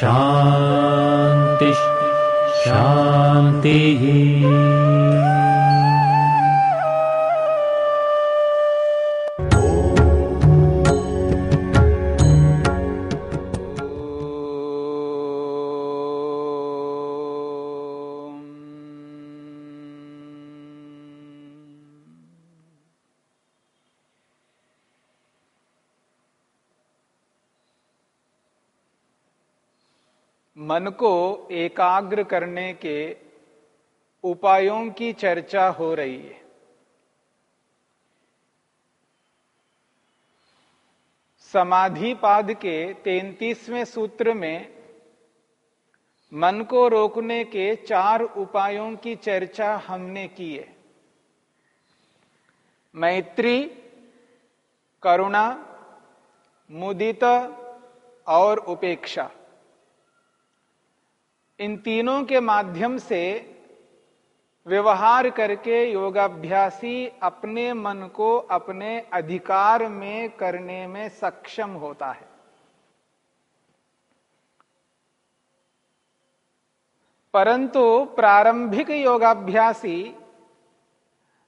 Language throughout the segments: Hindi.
शान्तिः शान्तिः मन को एकाग्र करने के उपायों की चर्चा हो रही है। समाधि पाद के तैतीसवें सूत्र में मन को रोकने के चार उपायों की चर्चा हमने की है। मैत्री, करुणा, मुदित और उपेक्षा। इन तीनों के माध्यम से व्यवहार करके योगाभ्यासी अपने मन को अपने अधिकार में करने में सक्षम होता है। परंतु प्रारंभिक योगाभ्यासी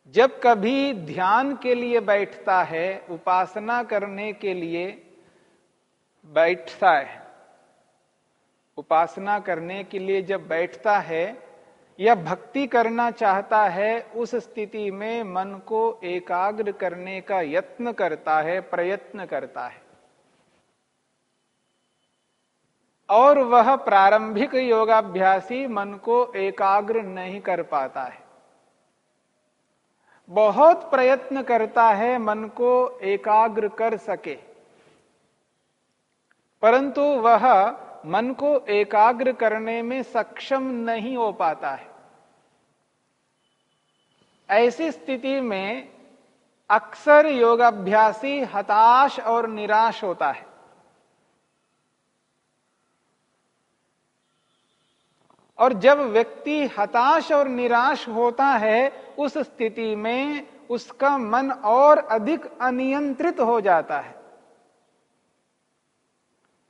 जब कभी ध्यान के लिए बैठता है, उपासना करने के लिए बैठता है उपासना करने के लिए जब बैठता है या भक्ति करना चाहता है, उस स्थिति में मन को एकाग्र करने का यत्न करता है, प्रयत्न करता है। और वह प्रारंभिक योगाभ्यासी मन को एकाग्र नहीं कर पाता है। बहुत प्रयत्न करता है मन को एकाग्र कर सके। परंतु वह मन को एकाग्र करने में सक्षम नहीं हो पाता है। ऐसी स्थिति में अक्सर योगाभ्यासी हताश और निराश होता है। और जब व्यक्ति हताश और निराश होता है, उस स्थिति में उसका मन और अधिक अनियंत्रित हो जाता है।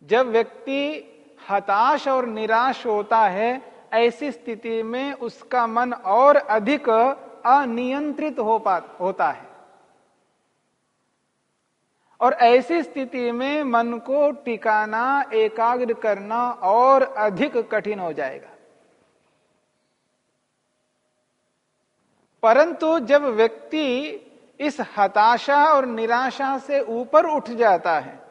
जब व्यक्ति हताश और निराश होता है, ऐसी स्थिति में उसका मन और अधिक अनियंत्रित हो पा, होता है। और ऐसी स्थिति में मन को टिकाना, एकाग्र करना और अधिक कठिन हो जाएगा। परंतु जब व्यक्ति इस हताशा और निराशा से ऊपर उठ जाता है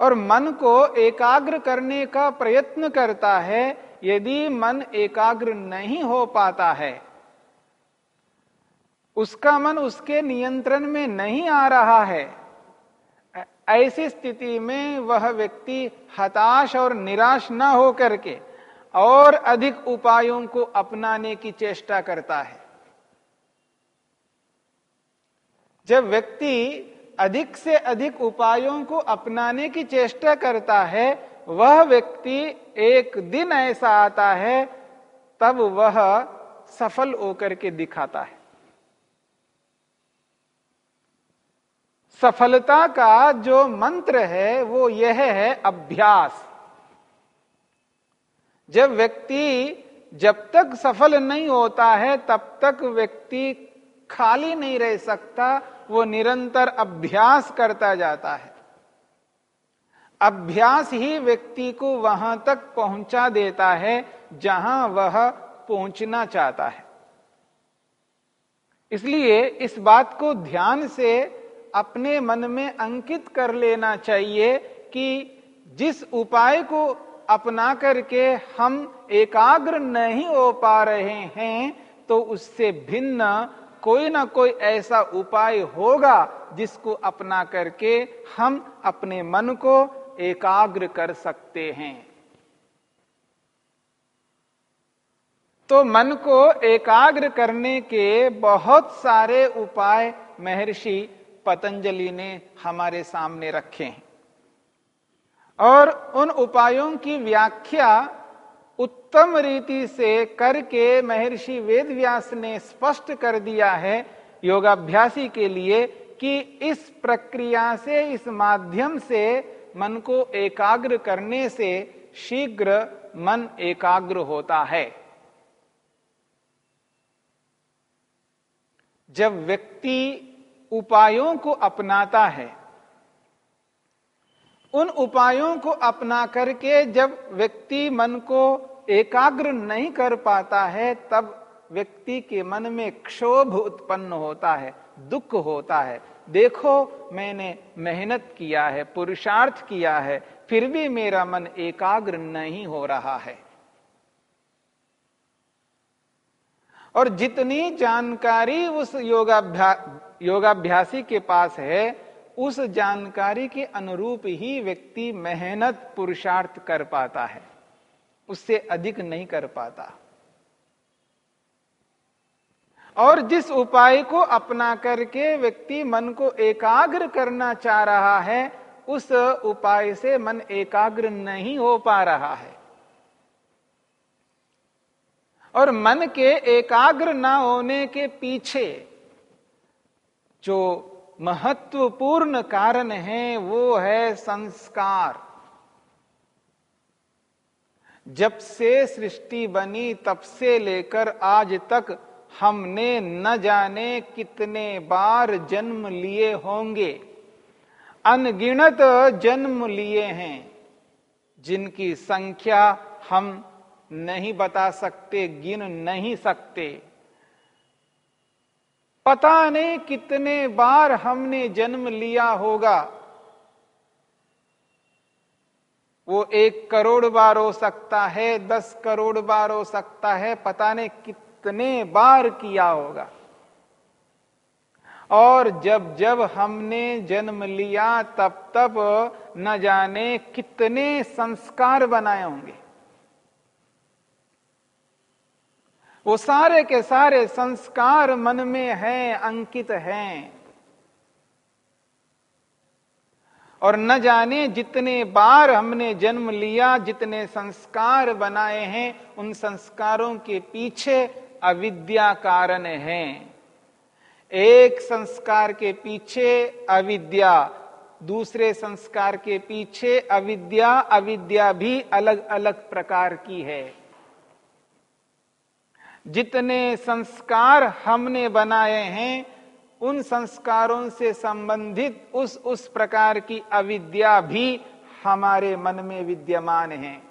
और मन को एकाग्र करने का प्रयत्न करता है, यदि मन एकाग्र नहीं हो पाता है। उसका मन उसके नियंत्रण में नहीं आ रहा है। ऐसी स्थिति में वह व्यक्ति हताश और निराश न हो करके और अधिक उपायों को अपनाने की चेष्टा करता है। जब व्यक्ति अधिक से अधिक उपायों को अपनाने की चेष्टा करता है, वह व्यक्ति एक दिन ऐसा आता है, तब वह सफल होकर के दिखाता है। सफलता का जो मंत्र है, वो यह है अभ्यास। जब व्यक्ति जब तक सफल नहीं होता है, तब तक व्यक्ति खाली नहीं रह सकता वो निरंतर अभ्यास करता जाता है। अभ्यास ही व्यक्ति को वहाँ तक पहुँचा देता है, जहाँ वह पहुँचना चाहता है। इसलिए इस बात को ध्यान से अपने मन में अंकित कर लेना चाहिए कि जिस उपाय को अपना करके हम एकाग्र नहीं हो पा रहे हैं तो उससे भिन्न कोई ना कोई ऐसा उपाय होगा जिसको अपना करके हम अपने मन को एकाग्र कर सकते हैं। तो मन को एकाग्र करने के बहुत सारे उपाय महर्षि पतंजलि ने हमारे सामने रखे हैं। और उन उपायों की व्याख्या उत्तम रीति से करके महर्षि वेदव्यास ने स्पष्ट कर दिया है योगाभ्यासी के लिए कि इस प्रक्रिया से, इस माध्यम से मन को एकाग्र करने से शीघ्र मन एकाग्र होता है। जब व्यक्ति उपायों को अपनाता है उन उपायों को अपना करके जब व्यक्ति मन को एकाग्र नहीं कर पाता है, तब व्यक्ति के मन में क्षोभ उत्पन्न होता है, दुख होता है। देखो, मैंने मेहनत किया है, पुरुषार्थ किया है, फिर भी मेरा मन एकाग्र नहीं हो रहा है। और जितनी जानकारी उस योगाभ्या, योगाभ्यासी के पास है उस जानकारी के अनुरूप ही व्यक्ति मेहनत पुरुषार्थ कर पाता है। उससे अधिक नहीं कर पाता। और जिस उपाय को अपना करके व्यक्ति मन को एकाग्र करना चाह रहा है, उस उपाय से मन एकाग्र नहीं हो पा रहा है। और मन के एकाग्र ना होने के पीछे जो महत्वपूर्ण कारण है, वो है संस्कार। जब से सृष्टि बनी, तब से लेकर आज तक हमने न जाने कितने बार जन्म लिए होंगे। अनगिनत जन्म लिए हैं, जिनकी संख्या हम नहीं बता सकते, गिन नहीं सकते। पता नहीं कितने बार हमने जन्म लिया होगा। वो एक करोड़ बार हो सकता है, दस करोड़ बार हो सकता है, पता नहीं कितने बार किया होगा। और जब जब हमने जन्म लिया, तब तब न जाने कितने संस्कार बनाए होंगे। वो सारे के सारे संस्कार मन में हैं, अंकित हैं। और न जाने जितने बार हमने जन्म लिया, जितने संस्कार बनाए हैं, उन संस्कारों के पीछे अविद्या कारण है। एक संस्कार के पीछे अविद्या, दूसरे संस्कार के पीछे अविद्या अविद्या भी अलग अलग प्रकार की है। जितने संस्कार हमने बनाए हैं, उन संस्कारों से संबंधित उस उस प्रकार की अविद्या भी हमारे मन में विद्यमान है।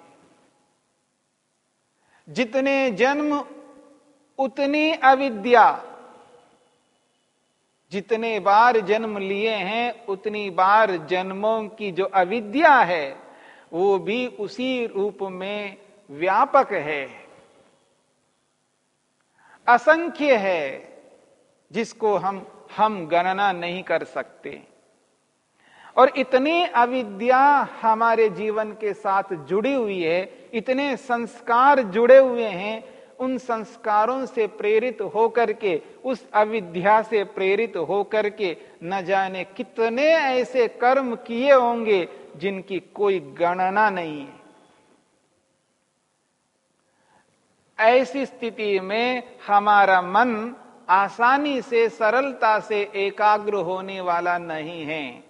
जितने जन्म, उतनी अविद्या। जितने बार जन्म लिए हैं, उतनी बार जन्मों की जो अविद्या है, वो भी उसी रूप में व्यापक है। असंख्य है जिसको हम हम गणना नहीं कर सकते। और इतनी अविद्या हमारे जीवन के साथ जुड़ी हुई है, इतने संस्कार जुड़े हुए हैं, उन संस्कारों से प्रेरित होकर के, उस अविद्या से प्रेरित होकर के न जाने कितने ऐसे कर्म किए होंगे जिनकी कोई गणना नहीं है। ऐसी स्थिति में हमारा मन आसानी से, सरलता से एकाग्र होने वाला नहीं है।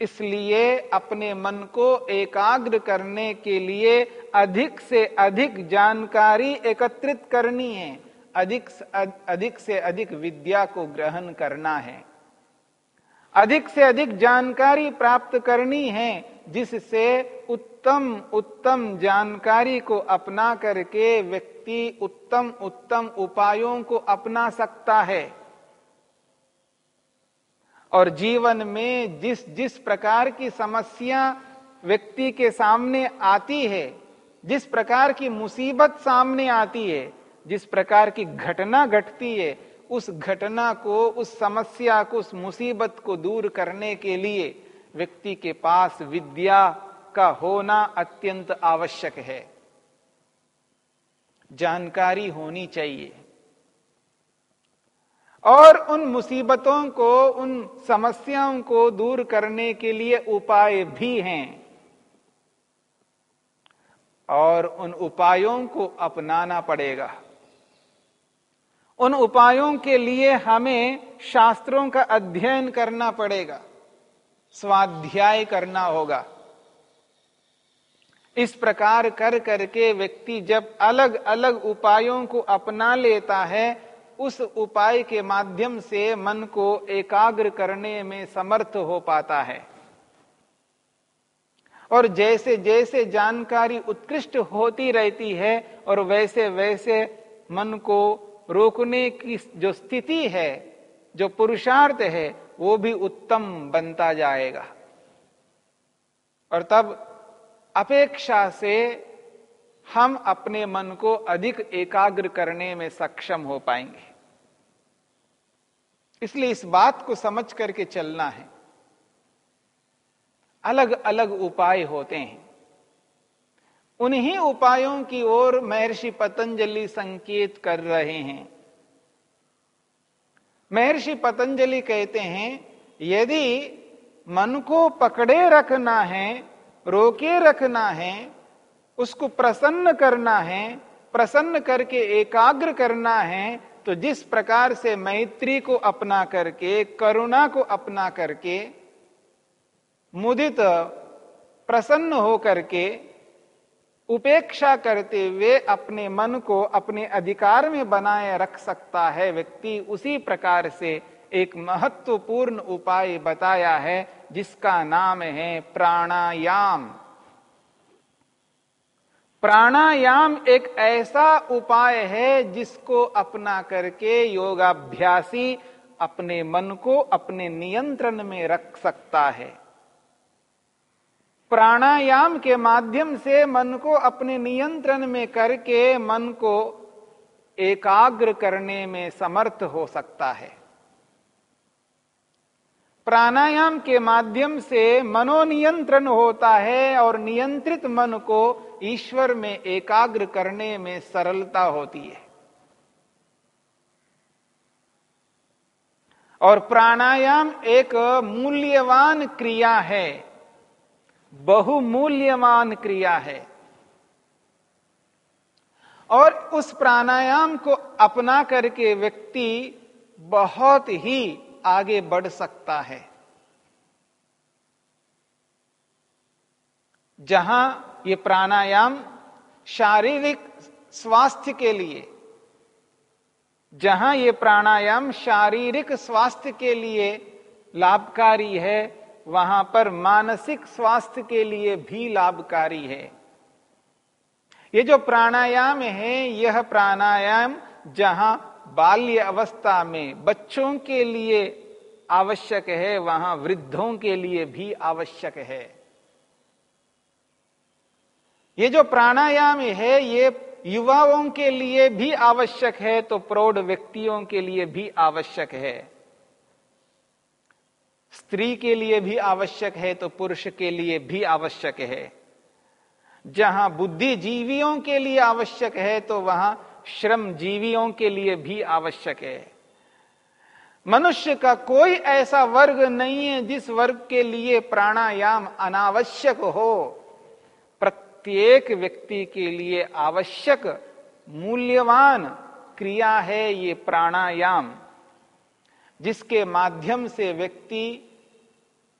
इसलिए अपने मन को एकाग्र करने के लिए अधिक से अधिक जानकारी एकत्रित करनी है। अधिक अधिक से अधिक विद्या को ग्रहण करना है। अधिक से अधिक जानकारी प्राप्त करनी है। जिससे उत्तम उत्तम जानकारी को अपना करके व्यक्ति उत्तम उत्तम उपायों को अपना सकता है। और जीवन में जिस जिस प्रकार की समस्या व्यक्ति के सामने आती है, जिस प्रकार की मुसीबत सामने आती है, जिस प्रकार की घटना घटती है, उस घटना को, उस समस्या को, उस मुसीबत को दूर करने के लिए व्यक्ति के पास विद्या का होना अत्यंत आवश्यक है। जानकारी होनी चाहिए। और उन मुसीबतों को, उन समस्याओं को दूर करने के लिए उपाय भी हैं। और उन उपायों को अपनाना पड़ेगा। उन उपायों के लिए हमें शास्त्रों का अध्ययन करना पड़ेगा। स्वाध्याय करना होगा। इस प्रकार कर करके व्यक्ति जब अलग अलग उपायों को अपना लेता है, उस उपाय के माध्यम से मन को एकाग्र करने में समर्थ हो पाता है। और जैसे जैसे जानकारी उत्कृष्ट होती रहती है, और वैसे वैसे मन को रोकने की जो स्थिति है, जो पुरुषार्थ है वो भी उत्तम बनता जाएगा। और तब अपेक्षा से हम अपने मन को अधिक एकाग्र करने में सक्षम हो पाएँगे। इसलिए इस बात को समझ करके चलना है। अलग अलग उपाय होते हैं। उन्हीं उपायों की ओर महर्षि पतंजलि संकेत कर रहे हैं। महर्षि पतंजलि कहते हैं, यदि मन को पकड़े रखना है, रोके रखना है, उसको प्रसन्न करना है, प्रसन्न करके एकाग्र करना है तो जिस प्रकार से मैत्री को अपना करके, करुणा को अपना करके, मुदित, प्रसन्न हो करके उपेक्षा करते हुए अपने मन को अपने अधिकार में बनाए रख सकता है। व्यक्ति उसी प्रकार से एक महत्वपूर्ण उपाय बताया है, जिसका नाम है प्राणायाम। प्राणायाम एक ऐसा उपाय है, जिसको अपना करके योगाभ्यासी अपने मन को अपने नियंत्रण में रख सकता है। प्राणायाम के माध्यम से मन को अपने नियंत्रण में करके मन को एकाग्र करने में समर्थ हो सकता है। प्राणायाम के माध्यम से मनोनियंत्रण होता है और नियंत्रित मन को ईश्वर में एकाग्र करने में सरलता होती है। और प्राणायाम एक मूल्यवान क्रिया है। बहुमूल्यवान क्रिया है। और उस प्राणायाम को अपना करके व्यक्ति बहुत ही आगे बढ़ सकता है। जहाँ ये प्राणायाम शारीरिक स्वास्थ्य के लिए, जहाँ ये प्राणायाम शारीरिक स्वास्थ्य के लिए लाभकारी है वहाँ पर मानसिक स्वास्थ्य के लिए भी लाभकारी है। ये जो प्राणायाम है, यह प्राणायाम जहाँ बाल्य अवस्था में बच्चों के लिए आवश्यक है, वहाँ वृद्धों के लिए भी आवश्यक है। ये जो प्राणायाम है, ये युवाओं के लिए भी आवश्यक है तो प्रौढ़ व्यक्तियों के लिए भी आवश्यक है। स्त्री के लिए भी आवश्यक है तो पुरुष के लिए भी आवश्यक है। जहाँ बुद्धिजीवियों के लिए आवश्यक है तो वहाँ श्रम जीवियों के लिए भी आवश्यक है। मनुष्य का कोई ऐसा वर्ग नहीं है जिस वर्ग के लिए प्राणायाम अनावश्यक हो। प्रत्येक व्यक्ति के लिए आवश्यक, मूल्यवान क्रिया है ये प्राणायाम। जिसके माध्यम से व्यक्ति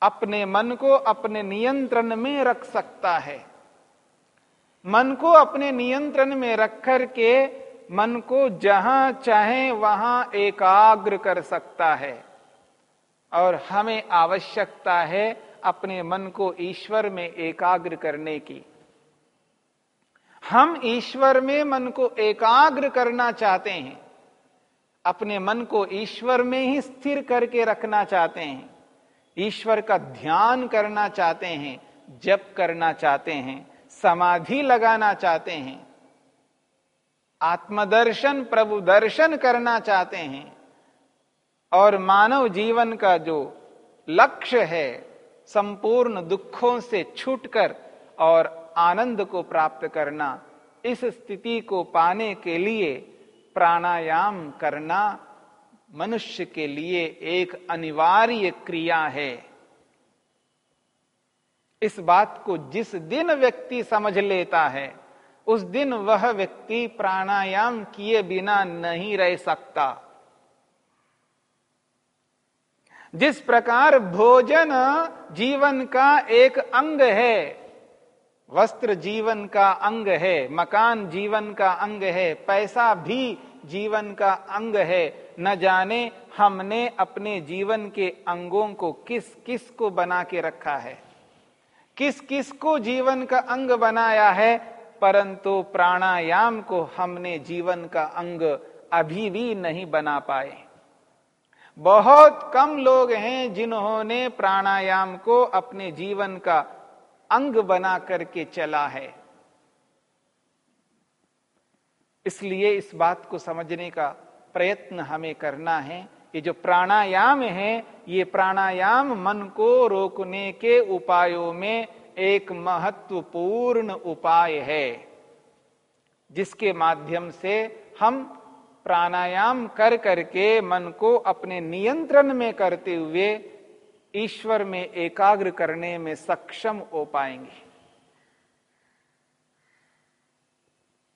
अपने मन को अपने नियंत्रण में रख सकता है। मन को अपने नियंत्रण में रख कर के मन को जहाँ चाहे वहाँ एकाग्र कर सकता है। और हमें आवश्यकता है अपने मन को ईश्वर में एकाग्र करने की। हम ईश्वर में मन को एकाग्र करना चाहते हैं। अपने मन को ईश्वर में ही स्थिर करके रखना चाहते हैं। ईश्वर का ध्यान करना चाहते हैं, जप करना चाहते हैं, समाधि लगाना चाहते हैं। आत्मदर्शन, प्रभु दर्शन करना चाहते हैं। और मानव जीवन का जो लक्ष्य है, संपूर्ण दुखों से छूटकर और आनंद को प्राप्त करना, इस स्थिति को पाने के लिए प्राणायाम करना मनुष्य के लिए एक अनिवार्य क्रिया है। इस बात को जिस दिन व्यक्ति समझ लेता है, उस दिन वह व्यक्ति प्राणायाम किए बिना नहीं रह सकता। जिस प्रकार भोजन जीवन का एक अंग है वस्त्र जीवन का अंग है, मकान जीवन का अंग है, पैसा भी जीवन का अंग है। न जाने हमने अपने जीवन के अंगों को किस किस को बना के रखा है। किस किस को जीवन का अंग बनाया है, परंतु प्राणायाम को हमने जीवन का अंग अभी भी नहीं बना पाए। बहुत कम लोग हैं जिन्होंने प्राणायाम को अपने जीवन का अंग बना करके चला है। इसलिए इस बात को समझने का प्रयत्न हमें करना है ये जो प्राणायाम है, ये प्राणायाम मन को रोकने के उपायों में एक महत्वपूर्ण उपाय है, जिसके माध्यम से हम प्राणायाम कर करके मन को अपने नियंत्रण में करते हुए ईश्वर में एकाग्र करने में सक्षम हो पाएँगे।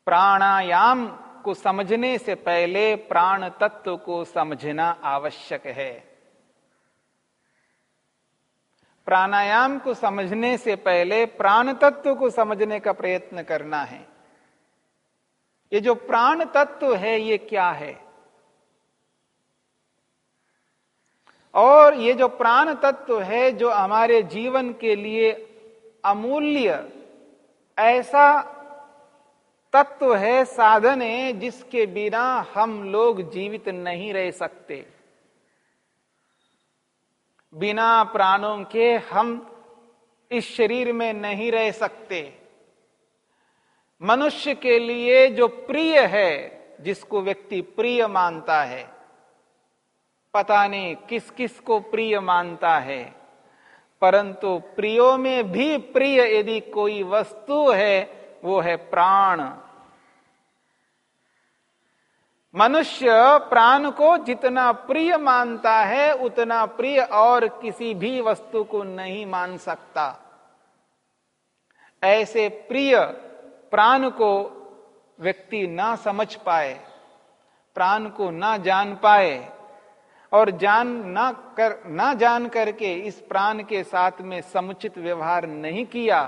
प्राणायाम को समझने से पहले प्राण तत्व को समझना आवश्यक है। प्राणायाम को समझने से पहले प्राण तत्व को समझने का प्रयत्न करना है। ये जो प्राण तत्व है, ये क्या है? और ये जो प्राण तत्व है, जो हमारे जीवन के लिए अमूल्य, ऐसा तत्व है, साधन है, जिसके बिना हम लोग जीवित नहीं रह सकते। बिना प्राणों के हम इस शरीर में नहीं रह सकते। मनुष्य के लिए जो प्रिय है, जिसको व्यक्ति प्रिय मानता है पता नहीं किस किस को प्रिय मानता है, परंतु प्रियो में भी प्रिय यदि कोई वस्तु है, वो है प्राण। मनुष्य प्राण को जितना प्रिय मानता है, उतना प्रिय और किसी भी वस्तु को नहीं मान सकता। ऐसे प्रिय प्राण को व्यक्ति ना समझ पाए, प्राण को ना जान पाए और जान ना कर, ना जान करके इस प्राण के साथ में समुचित व्यवहार नहीं किया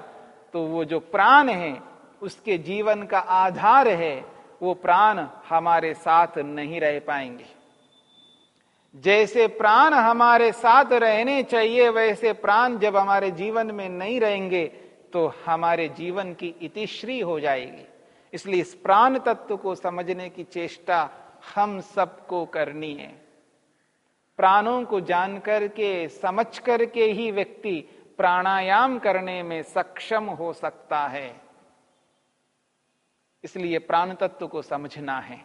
तो वो जो प्राण है, उसके जीवन का आधार है, वो प्राण हमारे साथ नहीं रह पाएँगे। जैसे प्राण हमारे साथ रहने चाहिए, वैसे प्राण जब हमारे जीवन में नहीं रहेंगे तो हमारे जीवन की इतिश्री हो जाएगी। इसलिए इस प्राण तत्व को समझने की चेष्टा हम सबको करनी है। प्राणों को जान करके, समझ करके ही व्यक्ति प्राणायाम करने में सक्षम हो सकता है। इसलिए प्राण तत्व को समझना है।